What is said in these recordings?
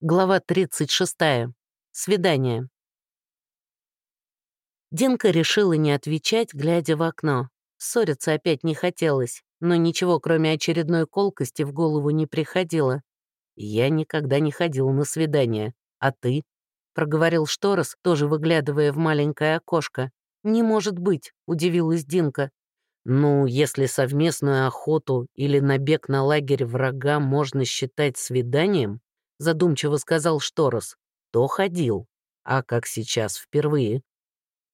Глава 36. Свидание. Динка решила не отвечать, глядя в окно. Ссориться опять не хотелось, но ничего, кроме очередной колкости, в голову не приходило. «Я никогда не ходил на свидание. А ты?» — проговорил Шторос, тоже выглядывая в маленькое окошко. «Не может быть», — удивилась Динка. «Ну, если совместную охоту или набег на лагерь врага можно считать свиданием, — задумчиво сказал Шторос, — то ходил. А как сейчас, впервые?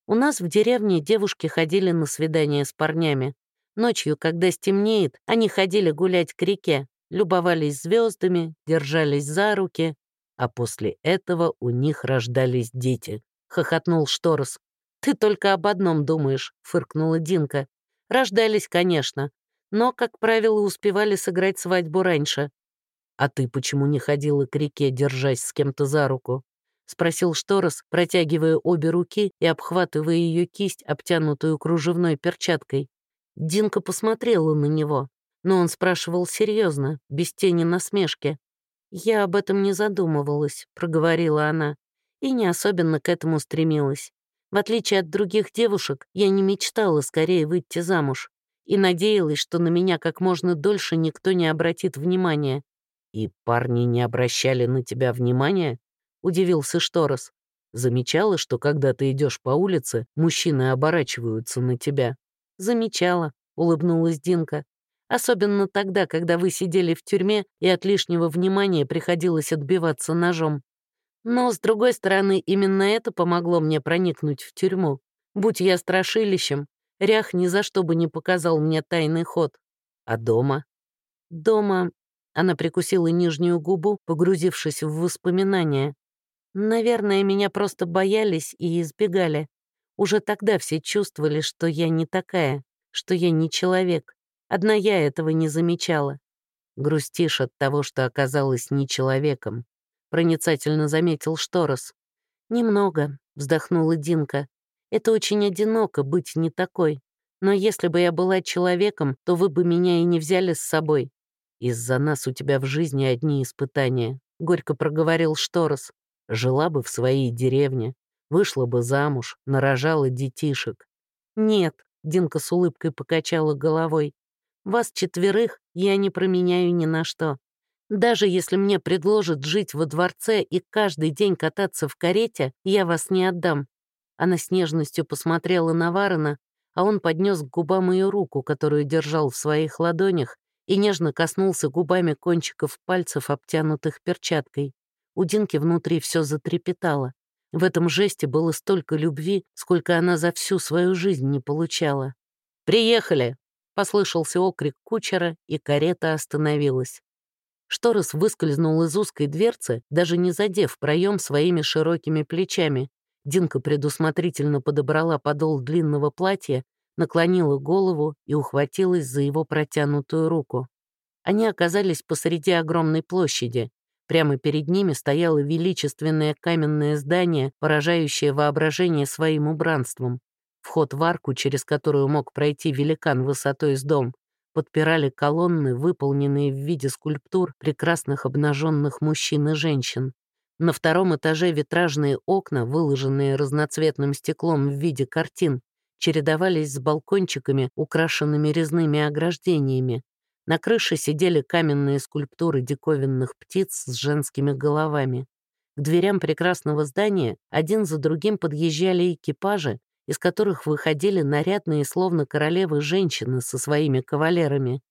У нас в деревне девушки ходили на свидания с парнями. Ночью, когда стемнеет, они ходили гулять к реке, любовались звездами, держались за руки, а после этого у них рождались дети. Хохотнул Шторос. «Ты только об одном думаешь», — фыркнула Динка. «Рождались, конечно, но, как правило, успевали сыграть свадьбу раньше. «А ты почему не ходила к реке, держась с кем-то за руку?» — спросил Шторос, протягивая обе руки и обхватывая ее кисть, обтянутую кружевной перчаткой. Динка посмотрела на него, но он спрашивал серьезно, без тени насмешки. «Я об этом не задумывалась», — проговорила она, и не особенно к этому стремилась. В отличие от других девушек, я не мечтала скорее выйти замуж и надеялась, что на меня как можно дольше никто не обратит внимания. «И парни не обращали на тебя внимания?» — удивился Шторос. «Замечала, что когда ты идешь по улице, мужчины оборачиваются на тебя?» «Замечала», — улыбнулась Динка. «Особенно тогда, когда вы сидели в тюрьме, и от лишнего внимания приходилось отбиваться ножом. Но, с другой стороны, именно это помогло мне проникнуть в тюрьму. Будь я страшилищем, Рях ни за что бы не показал мне тайный ход. А дома? Дома она прикусила нижнюю губу, погрузившись в воспоминания. Наверное, меня просто боялись и избегали. Уже тогда все чувствовали, что я не такая, что я не человек. Одна я этого не замечала. Грустишь от того, что оказалась не человеком. Проницательно заметил Шторос. «Немного», — вздохнула Динка. «Это очень одиноко быть не такой. Но если бы я была человеком, то вы бы меня и не взяли с собой. «Из-за нас у тебя в жизни одни испытания», — горько проговорил Шторос. «Жила бы в своей деревне, вышла бы замуж, нарожала детишек». «Нет», — Динка с улыбкой покачала головой, «вас четверых я не променяю ни на что. Даже если мне предложат жить во дворце и каждый день кататься в карете, я вас не отдам». Она с нежностью посмотрела на Варена, а он поднес к губам ее руку, которую держал в своих ладонях, и нежно коснулся губами кончиков пальцев, обтянутых перчаткой. У Динки внутри все затрепетало. В этом жесте было столько любви, сколько она за всю свою жизнь не получала. «Приехали!» — послышался окрик кучера, и карета остановилась. Шторос выскользнул из узкой дверцы, даже не задев проем своими широкими плечами. Динка предусмотрительно подобрала подол длинного платья наклонила голову и ухватилась за его протянутую руку. Они оказались посреди огромной площади. Прямо перед ними стояло величественное каменное здание, поражающее воображение своим убранством. Вход в арку, через которую мог пройти великан высотой с дом, подпирали колонны, выполненные в виде скульптур прекрасных обнаженных мужчин и женщин. На втором этаже витражные окна, выложенные разноцветным стеклом в виде картин, чередовались с балкончиками, украшенными резными ограждениями. На крыше сидели каменные скульптуры диковинных птиц с женскими головами. К дверям прекрасного здания один за другим подъезжали экипажи, из которых выходили нарядные, словно королевы, женщины со своими кавалерами.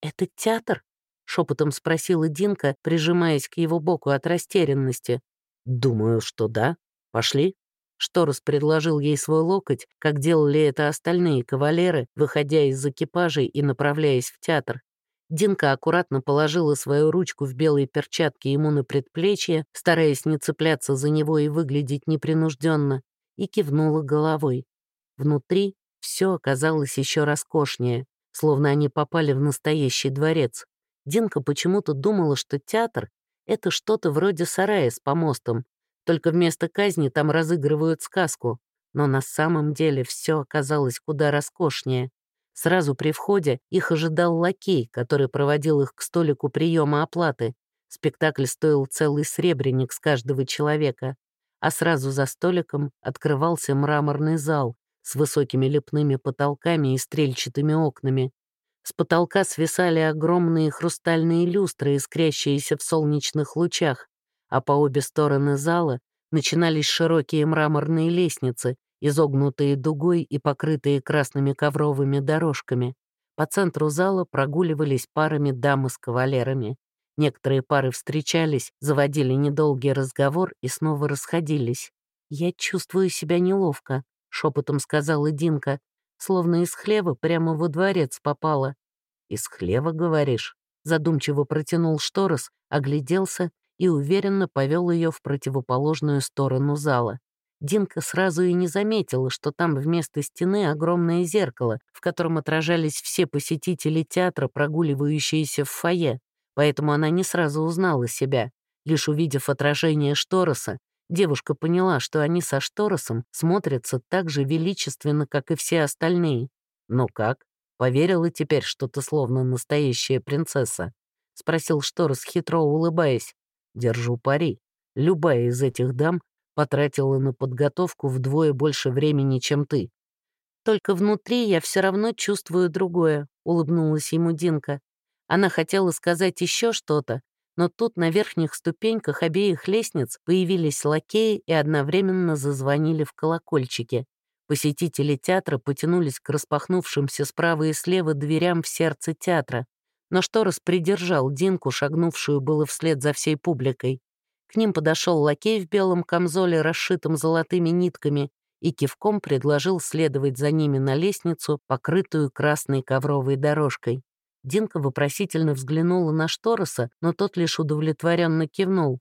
«Это театр?» — шепотом спросила Динка, прижимаясь к его боку от растерянности. «Думаю, что да. Пошли». Шторос предложил ей свой локоть, как делали это остальные кавалеры, выходя из экипажей и направляясь в театр. Динка аккуратно положила свою ручку в белые перчатки ему на предплечье, стараясь не цепляться за него и выглядеть непринужденно, и кивнула головой. Внутри все оказалось еще роскошнее, словно они попали в настоящий дворец. Динка почему-то думала, что театр — это что-то вроде сарая с помостом, только вместо казни там разыгрывают сказку. Но на самом деле все оказалось куда роскошнее. Сразу при входе их ожидал лакей, который проводил их к столику приема оплаты. Спектакль стоил целый сребреник с каждого человека, а сразу за столиком открывался мраморный зал с высокими лепными потолками и стрельчатыми окнами. С потолка свисали огромные хрустальные люстры, искрящиеся в солнечных лучах, а по обе стороны зала начинались широкие мраморные лестницы, изогнутые дугой и покрытые красными ковровыми дорожками. По центру зала прогуливались парами дамы с кавалерами. Некоторые пары встречались, заводили недолгий разговор и снова расходились. «Я чувствую себя неловко», — шепотом сказала Динка, словно из хлева прямо во дворец попала. «Из хлева, говоришь?» Задумчиво протянул Шторос, огляделся и уверенно повел ее в противоположную сторону зала. Динка сразу и не заметила, что там вместо стены огромное зеркало, в котором отражались все посетители театра, прогуливающиеся в фойе поэтому она не сразу узнала себя. Лишь увидев отражение Штороса, девушка поняла, что они со Шторосом смотрятся так же величественно, как и все остальные. «Ну как? Поверила теперь, что ты словно настоящая принцесса?» — спросил Шторос, хитро улыбаясь. «Держу пари. Любая из этих дам потратила на подготовку вдвое больше времени, чем ты». «Только внутри я все равно чувствую другое», — улыбнулась ему Динка. Она хотела сказать еще что-то, но тут на верхних ступеньках обеих лестниц появились лакеи и одновременно зазвонили в колокольчики. Посетители театра потянулись к распахнувшимся справа и слева дверям в сердце театра, но Шторос придержал Динку, шагнувшую было вслед за всей публикой. К ним подошел лакей в белом камзоле, расшитом золотыми нитками, и кивком предложил следовать за ними на лестницу, покрытую красной ковровой дорожкой. Динка вопросительно взглянула на Штороса, но тот лишь удовлетворенно кивнул.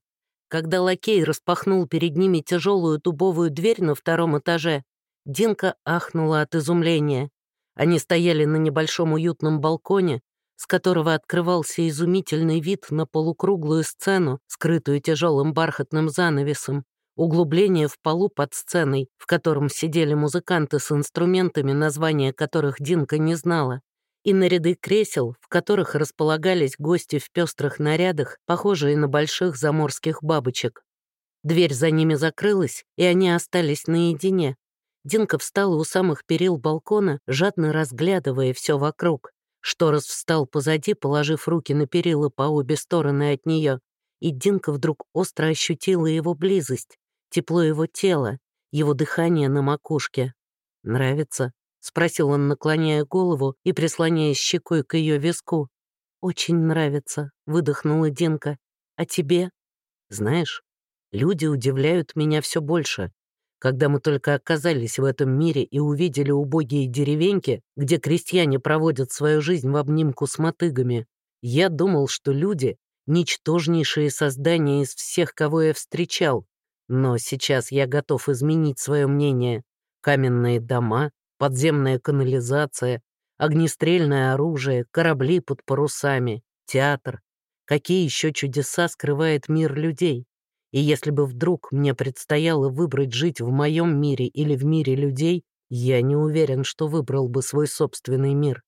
Когда лакей распахнул перед ними тяжелую дубовую дверь на втором этаже, Динка ахнула от изумления. Они стояли на небольшом уютном балконе, с которого открывался изумительный вид на полукруглую сцену, скрытую тяжелым бархатным занавесом, углубление в полу под сценой, в котором сидели музыканты с инструментами, названия которых Динка не знала и на ряды кресел, в которых располагались гости в пестрых нарядах, похожие на больших заморских бабочек. Дверь за ними закрылась, и они остались наедине. Динка встала у самых перил балкона, жадно разглядывая все вокруг. Шторос встал позади, положив руки на перила по обе стороны от нее, и Динка вдруг остро ощутила его близость, тепло его тела, его дыхание на макушке. «Нравится?» — спросил он, наклоняя голову и прислоняясь щекой к ее виску. «Очень нравится», — выдохнула Динка. «А тебе?» «Знаешь, люди удивляют меня все больше. Когда мы только оказались в этом мире и увидели убогие деревеньки, где крестьяне проводят свою жизнь в обнимку с мотыгами, я думал, что люди — ничтожнейшие создания из всех, кого я встречал. Но сейчас я готов изменить свое мнение. Каменные дома, подземная канализация, огнестрельное оружие, корабли под парусами, театр. Какие еще чудеса скрывает мир людей? И если бы вдруг мне предстояло выбрать жить в моем мире или в мире людей, я не уверен, что выбрал бы свой собственный мир.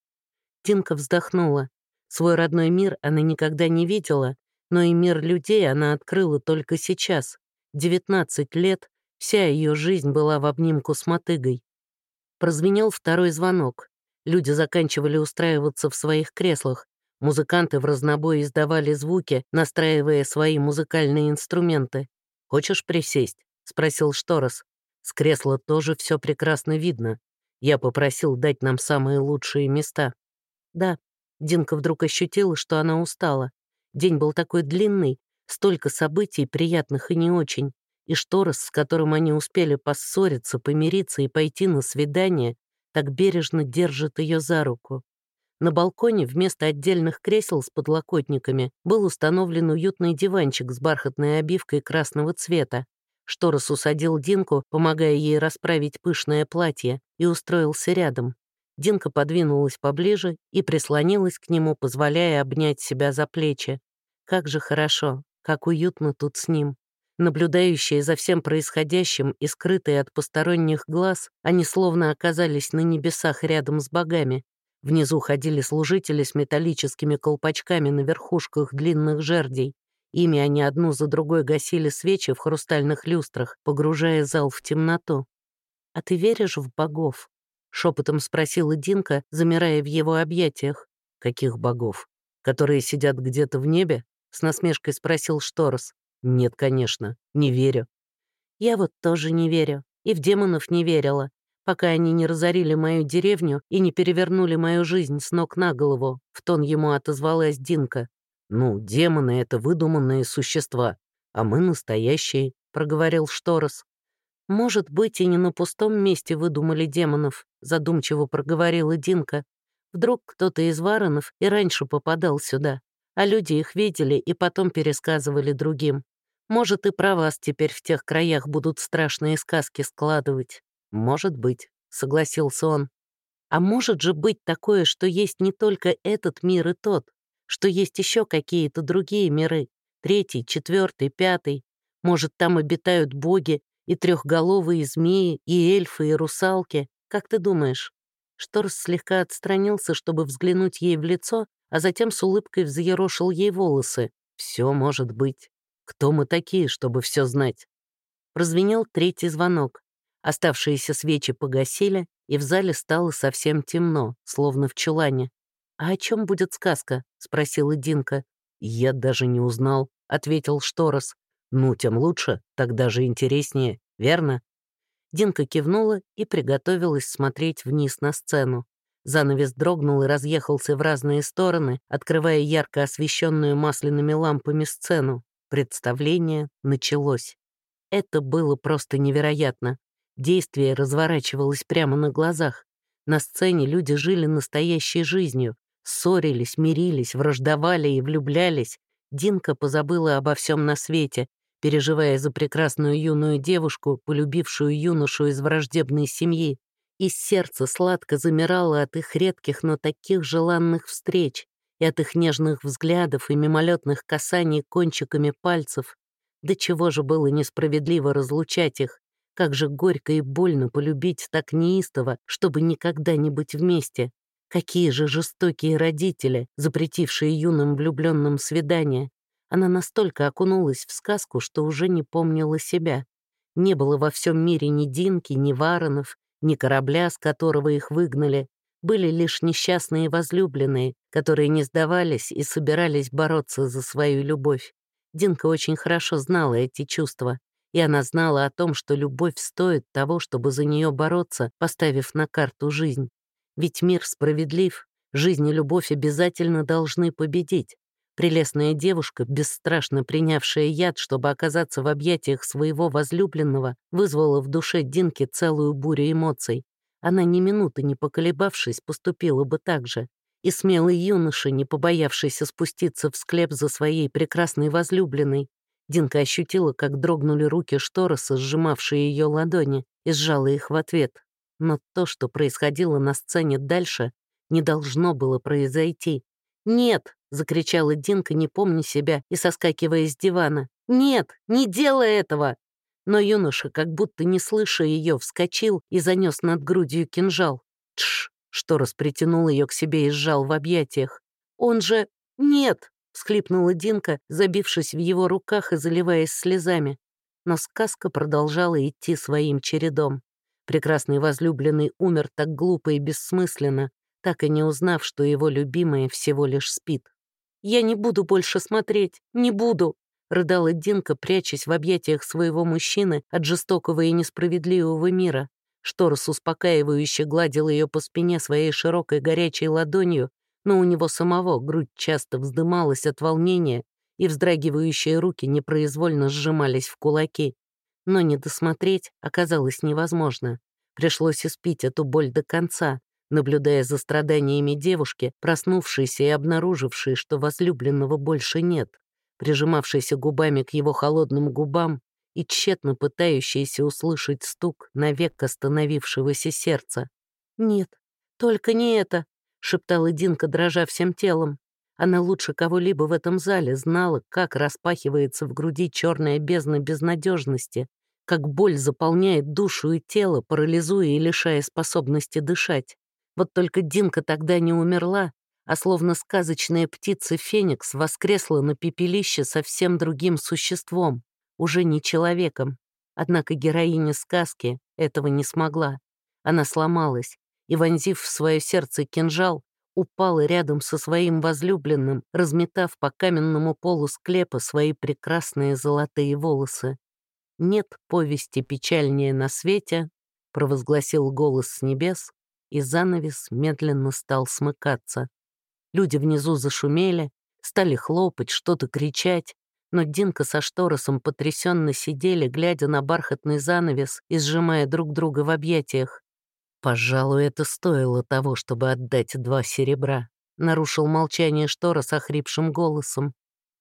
Тинка вздохнула. Свой родной мир она никогда не видела, но и мир людей она открыла только сейчас. 19 лет, вся ее жизнь была в обнимку с мотыгой. Прозвенел второй звонок. Люди заканчивали устраиваться в своих креслах. Музыканты в разнобой издавали звуки, настраивая свои музыкальные инструменты. «Хочешь присесть?» — спросил Шторос. «С кресла тоже все прекрасно видно. Я попросил дать нам самые лучшие места». «Да». Динка вдруг ощутила, что она устала. День был такой длинный, столько событий, приятных и не очень и Шторос, с которым они успели поссориться, помириться и пойти на свидание, так бережно держит ее за руку. На балконе вместо отдельных кресел с подлокотниками был установлен уютный диванчик с бархатной обивкой красного цвета. Шторос усадил Динку, помогая ей расправить пышное платье, и устроился рядом. Динка подвинулась поближе и прислонилась к нему, позволяя обнять себя за плечи. Как же хорошо, как уютно тут с ним. Наблюдающие за всем происходящим и скрытые от посторонних глаз, они словно оказались на небесах рядом с богами. Внизу ходили служители с металлическими колпачками на верхушках длинных жердей. Ими они одну за другой гасили свечи в хрустальных люстрах, погружая зал в темноту. «А ты веришь в богов?» — шепотом спросила Динка, замирая в его объятиях. «Каких богов? Которые сидят где-то в небе?» — с насмешкой спросил Шторос. «Нет, конечно, не верю». «Я вот тоже не верю. И в демонов не верила, пока они не разорили мою деревню и не перевернули мою жизнь с ног на голову», — в тон ему отозвалась Динка. «Ну, демоны — это выдуманные существа, а мы настоящие», — проговорил Шторос. «Может быть, и не на пустом месте выдумали демонов», — задумчиво проговорила Динка. «Вдруг кто-то из Варонов и раньше попадал сюда, а люди их видели и потом пересказывали другим. Может, и про вас теперь в тех краях будут страшные сказки складывать». «Может быть», — согласился он. «А может же быть такое, что есть не только этот мир и тот, что есть еще какие-то другие миры, третий, четвертый, пятый. Может, там обитают боги и трехголовые змеи, и эльфы, и русалки. Как ты думаешь?» Шторс слегка отстранился, чтобы взглянуть ей в лицо, а затем с улыбкой взъерошил ей волосы. «Все может быть. Кто мы такие, чтобы все знать?» Прозвенел третий звонок. Оставшиеся свечи погасили, и в зале стало совсем темно, словно в чулане. «А о чем будет сказка?» — спросила Динка. «Я даже не узнал», — ответил Шторос. «Ну, тем лучше, так даже интереснее, верно?» Динка кивнула и приготовилась смотреть вниз на сцену. Занавес дрогнул и разъехался в разные стороны, открывая ярко освещенную масляными лампами сцену. Представление началось. Это было просто невероятно. Действие разворачивалось прямо на глазах. На сцене люди жили настоящей жизнью, Ссорились, мирились, враждовали и влюблялись. Динка позабыла обо всем на свете, переживая за прекрасную юную девушку, полюбившую юношу из враждебной семьи. И сердце сладко замирало от их редких, но таких желанных встреч, и от их нежных взглядов и мимолетных касаний кончиками пальцев. До чего же было несправедливо разлучать их? Как же горько и больно полюбить так неистово, чтобы никогда не быть вместе. Какие же жестокие родители, запретившие юным влюбленным свидания. Она настолько окунулась в сказку, что уже не помнила себя. Не было во всем мире ни Динки, ни Варонов, ни корабля, с которого их выгнали. Были лишь несчастные возлюбленные, которые не сдавались и собирались бороться за свою любовь. Динка очень хорошо знала эти чувства, и она знала о том, что любовь стоит того, чтобы за нее бороться, поставив на карту жизнь. Ведь мир справедлив, жизнь и любовь обязательно должны победить. Прелестная девушка, бесстрашно принявшая яд, чтобы оказаться в объятиях своего возлюбленного, вызвала в душе Динки целую бурю эмоций. Она ни минуты не поколебавшись, поступила бы так же. И смелый юноша, не побоявшийся спуститься в склеп за своей прекрасной возлюбленной, Динка ощутила, как дрогнули руки Штороса, сжимавшие ее ладони, и сжала их в ответ. Но то, что происходило на сцене дальше, не должно было произойти. «Нет!» — закричала Динка, не помня себя и соскакивая с дивана. «Нет, не делай этого!» Но юноша, как будто не слыша ее, вскочил и занес над грудью кинжал. «Тш!» — что распритянул ее к себе и сжал в объятиях. «Он же... Нет!» — всхлипнула Динка, забившись в его руках и заливаясь слезами. Но сказка продолжала идти своим чередом. Прекрасный возлюбленный умер так глупо и бессмысленно, так и не узнав, что его любимая всего лишь спит. «Я не буду больше смотреть, не буду!» — рыдала Динка, прячась в объятиях своего мужчины от жестокого и несправедливого мира. Шторос успокаивающе гладил ее по спине своей широкой горячей ладонью, но у него самого грудь часто вздымалась от волнения, и вздрагивающие руки непроизвольно сжимались в кулаки но не досмотреть оказалось невозможно. Пришлось испить эту боль до конца, наблюдая за страданиями девушки, проснувшейся и обнаружившей, что возлюбленного больше нет, прижимавшейся губами к его холодным губам и тщетно пытающейся услышать стук навек остановившегося сердца. «Нет, только не это», — шептала Динка, дрожа всем телом. Она лучше кого-либо в этом зале знала, как распахивается в груди черная бездна безнадежности, как боль заполняет душу и тело, парализуя и лишая способности дышать. Вот только Динка тогда не умерла, а словно сказочная птица Феникс воскресла на пепелище совсем другим существом, уже не человеком. Однако героиня сказки этого не смогла. Она сломалась и, вонзив в свое сердце кинжал, упала рядом со своим возлюбленным, разметав по каменному полу склепа свои прекрасные золотые волосы. «Нет повести печальнее на свете», — провозгласил голос с небес, и занавес медленно стал смыкаться. Люди внизу зашумели, стали хлопать, что-то кричать, но Динка со Шторосом потрясенно сидели, глядя на бархатный занавес и сжимая друг друга в объятиях. «Пожалуй, это стоило того, чтобы отдать два серебра», — нарушил молчание Шторос охрипшим голосом.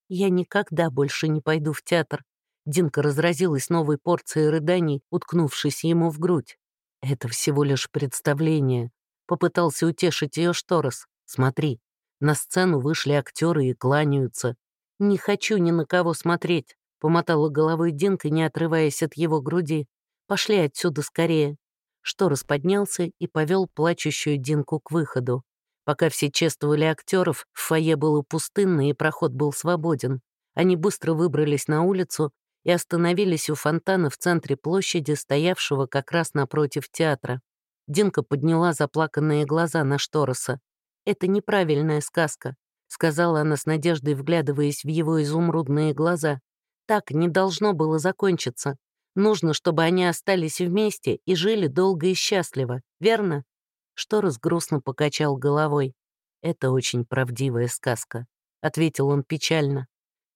«Я никогда больше не пойду в театр». Динка разразилась новой порцией рыданий, уткнувшись ему в грудь. «Это всего лишь представление», — попытался утешить ее Шторос. «Смотри, на сцену вышли актеры и кланяются. Не хочу ни на кого смотреть», — помотала головой Динка, не отрываясь от его груди. «Пошли отсюда скорее». Шторос поднялся и повел плачущую Динку к выходу. Пока все чествовали актеров, в фойе было пустынно и проход был свободен. Они быстро выбрались на улицу и остановились у фонтана в центре площади, стоявшего как раз напротив театра. Динка подняла заплаканные глаза на Штороса. «Это неправильная сказка», — сказала она с надеждой, вглядываясь в его изумрудные глаза. «Так не должно было закончиться. Нужно, чтобы они остались вместе и жили долго и счастливо, верно?» Шторос грустно покачал головой. «Это очень правдивая сказка», — ответил он печально.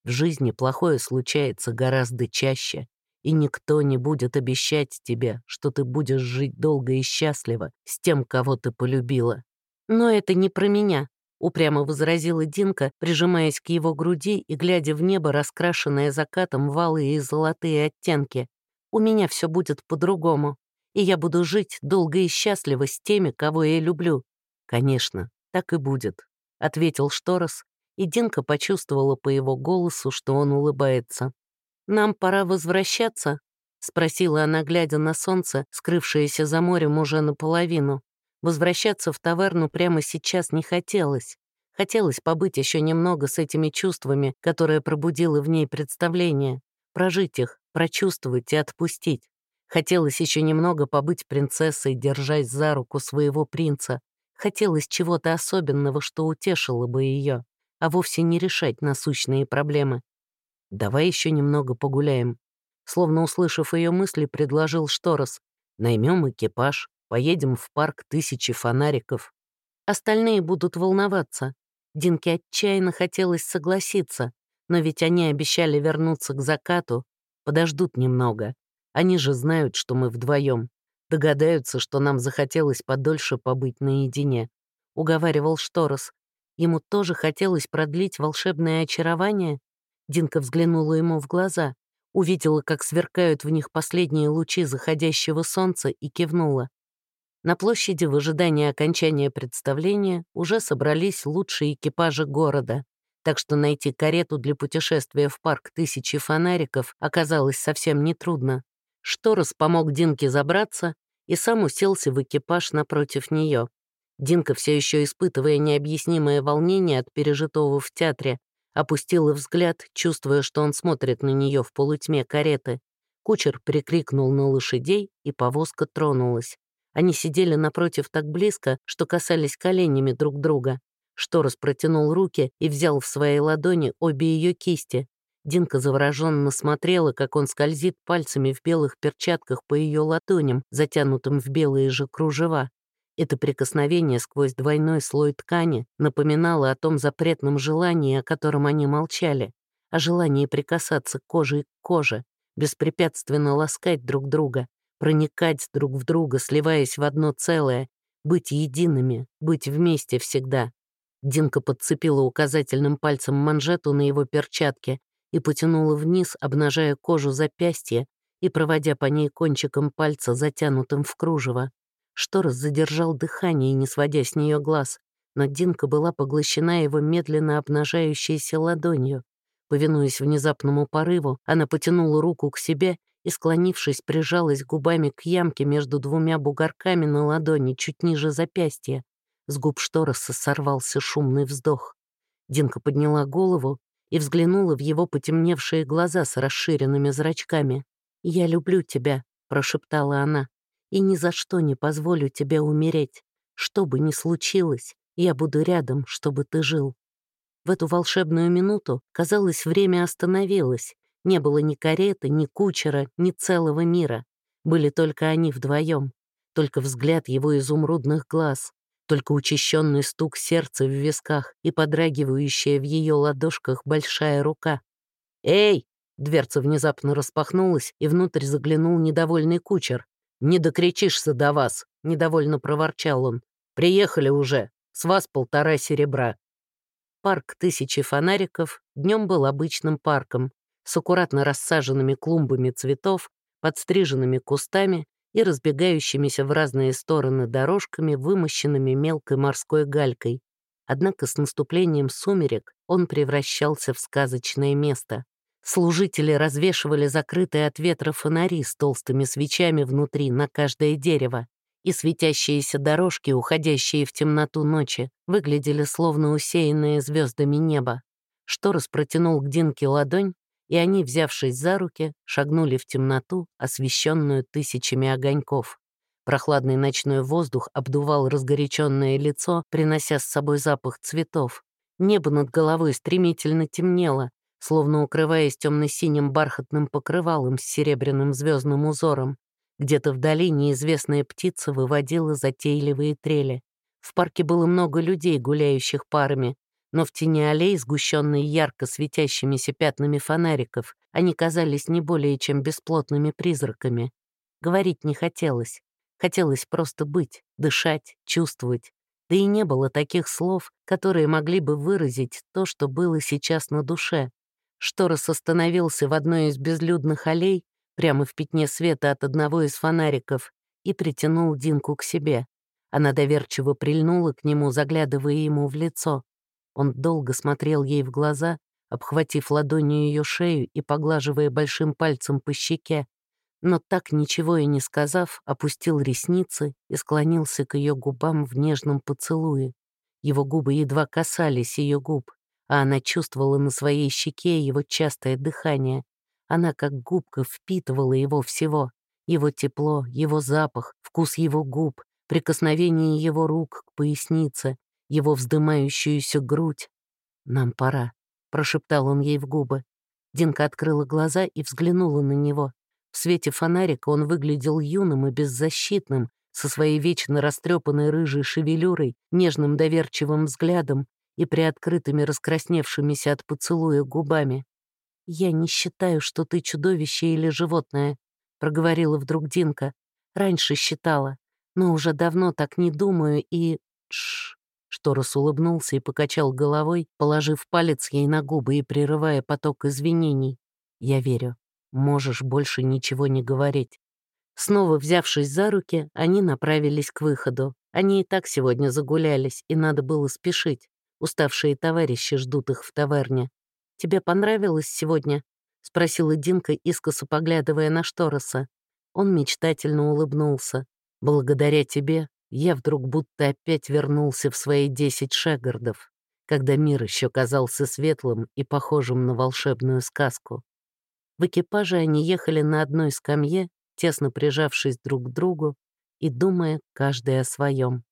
«В жизни плохое случается гораздо чаще, и никто не будет обещать тебе, что ты будешь жить долго и счастливо с тем, кого ты полюбила. Но это не про меня», — упрямо возразила Динка, прижимаясь к его груди и глядя в небо, раскрашенное закатом валые и золотые оттенки. У меня все будет по-другому, и я буду жить долго и счастливо с теми, кого я люблю. Конечно, так и будет, — ответил Шторос, и Динка почувствовала по его голосу, что он улыбается. «Нам пора возвращаться?» — спросила она, глядя на солнце, скрывшееся за морем уже наполовину. Возвращаться в таверну прямо сейчас не хотелось. Хотелось побыть еще немного с этими чувствами, которые пробудило в ней представление, прожить их, прочувствовать и отпустить. Хотелось еще немного побыть принцессой, держась за руку своего принца. Хотелось чего-то особенного, что утешило бы ее, а вовсе не решать насущные проблемы. «Давай еще немного погуляем». Словно услышав ее мысли, предложил Шторос. «Наймем экипаж, поедем в парк тысячи фонариков». Остальные будут волноваться. Динке отчаянно хотелось согласиться, но ведь они обещали вернуться к закату, Подождут немного. Они же знают, что мы вдвоем. Догадаются, что нам захотелось подольше побыть наедине. Уговаривал Шторос. Ему тоже хотелось продлить волшебное очарование. Динка взглянула ему в глаза, увидела, как сверкают в них последние лучи заходящего солнца и кивнула. На площади в ожидании окончания представления уже собрались лучшие экипажи города так что найти карету для путешествия в парк тысячи фонариков оказалось совсем нетрудно. Шторос помог Динке забраться и сам уселся в экипаж напротив нее. Динка, все еще испытывая необъяснимое волнение от пережитого в театре, опустила взгляд, чувствуя, что он смотрит на нее в полутьме кареты. Кучер прикрикнул на лошадей, и повозка тронулась. Они сидели напротив так близко, что касались коленями друг друга. Шторос протянул руки и взял в свои ладони обе ее кисти. Динка завороженно смотрела, как он скользит пальцами в белых перчатках по ее ладоням, затянутым в белые же кружева. Это прикосновение сквозь двойной слой ткани напоминало о том запретном желании, о котором они молчали, о желании прикасаться кожей к коже, беспрепятственно ласкать друг друга, проникать друг в друга, сливаясь в одно целое, быть едиными, быть вместе всегда. Динка подцепила указательным пальцем манжету на его перчатке и потянула вниз, обнажая кожу запястья и проводя по ней кончиком пальца, затянутым в кружево. Шторос задержал дыхание, не сводя с нее глаз, но Динка была поглощена его медленно обнажающейся ладонью. Повинуясь внезапному порыву, она потянула руку к себе и, склонившись, прижалась губами к ямке между двумя бугорками на ладони чуть ниже запястья. С губ Штороса сорвался шумный вздох. Динка подняла голову и взглянула в его потемневшие глаза с расширенными зрачками. «Я люблю тебя», — прошептала она, «и ни за что не позволю тебе умереть. Что бы ни случилось, я буду рядом, чтобы ты жил». В эту волшебную минуту, казалось, время остановилось. Не было ни кареты, ни кучера, ни целого мира. Были только они вдвоем, только взгляд его изумрудных глаз, только учащенный стук сердца в висках и подрагивающая в ее ладошках большая рука. «Эй!» — дверца внезапно распахнулась, и внутрь заглянул недовольный кучер. «Не докричишься до вас!» — недовольно проворчал он. «Приехали уже! С вас полтора серебра!» Парк тысячи фонариков днем был обычным парком, с аккуратно рассаженными клумбами цветов, подстриженными кустами и разбегающимися в разные стороны дорожками, вымощенными мелкой морской галькой. Однако с наступлением сумерек он превращался в сказочное место. Служители развешивали закрытые от ветра фонари с толстыми свечами внутри на каждое дерево и светящиеся дорожки, уходящие в темноту ночи, выглядели словно усеянные звездами небо. Шторос протянул к Динке ладонь, и они, взявшись за руки, шагнули в темноту, освещенную тысячами огоньков. Прохладный ночной воздух обдувал разгоряченное лицо, принося с собой запах цветов. Небо над головой стремительно темнело, словно укрываясь темно-синим бархатным покрывалом с серебряным звездным узором. Где-то вдали неизвестная птица выводила затейливые трели. В парке было много людей, гуляющих парами, но в тени аллей, сгущенной ярко светящимися пятнами фонариков, они казались не более чем бесплотными призраками. Говорить не хотелось. Хотелось просто быть, дышать, чувствовать. Да и не было таких слов, которые могли бы выразить то, что было сейчас на душе. Шторос остановился в одной из безлюдных аллей, прямо в пятне света от одного из фонариков, и притянул Динку к себе. Она доверчиво прильнула к нему, заглядывая ему в лицо. Он долго смотрел ей в глаза, обхватив ладонью ее шею и поглаживая большим пальцем по щеке, но так ничего и не сказав, опустил ресницы и склонился к ее губам в нежном поцелуе. Его губы едва касались ее губ, а она чувствовала на своей щеке его частое дыхание, она как губка впитывала его всего. Его тепло, его запах, вкус его губ, прикосновение его рук к пояснице, его вздымающуюся грудь. «Нам пора», — прошептал он ей в губы. Динка открыла глаза и взглянула на него. В свете фонарика он выглядел юным и беззащитным, со своей вечно растрепанной рыжей шевелюрой, нежным доверчивым взглядом и приоткрытыми раскрасневшимися от поцелуя губами. «Я не считаю, что ты чудовище или животное», — проговорила вдруг Динка. «Раньше считала, но уже давно так не думаю и...» Тш. Шторос улыбнулся и покачал головой, положив палец ей на губы и прерывая поток извинений. «Я верю. Можешь больше ничего не говорить». Снова взявшись за руки, они направились к выходу. Они и так сегодня загулялись, и надо было спешить. Уставшие товарищи ждут их в таверне. «Тебе понравилось сегодня?» — спросила Динка, искоса поглядывая на Штороса. Он мечтательно улыбнулся. «Благодаря тебе я вдруг будто опять вернулся в свои десять шагардов, когда мир еще казался светлым и похожим на волшебную сказку». В экипаже они ехали на одной скамье, тесно прижавшись друг к другу и думая каждый о своем.